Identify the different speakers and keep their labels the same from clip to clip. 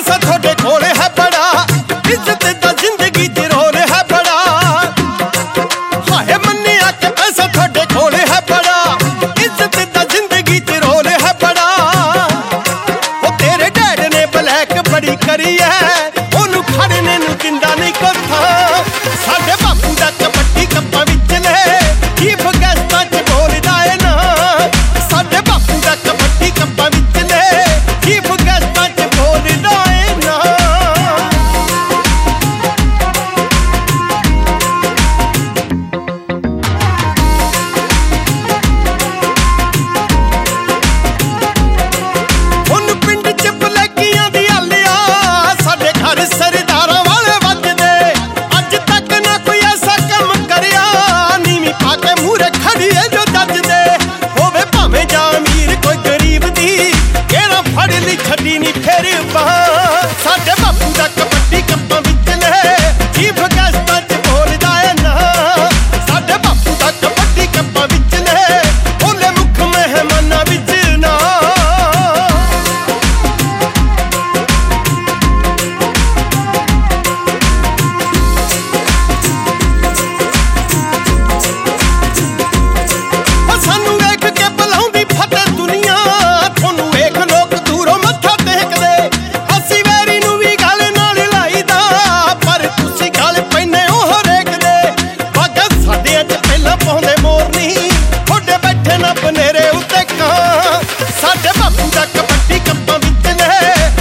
Speaker 1: ऐसा छोटे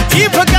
Speaker 1: Keep forgetting.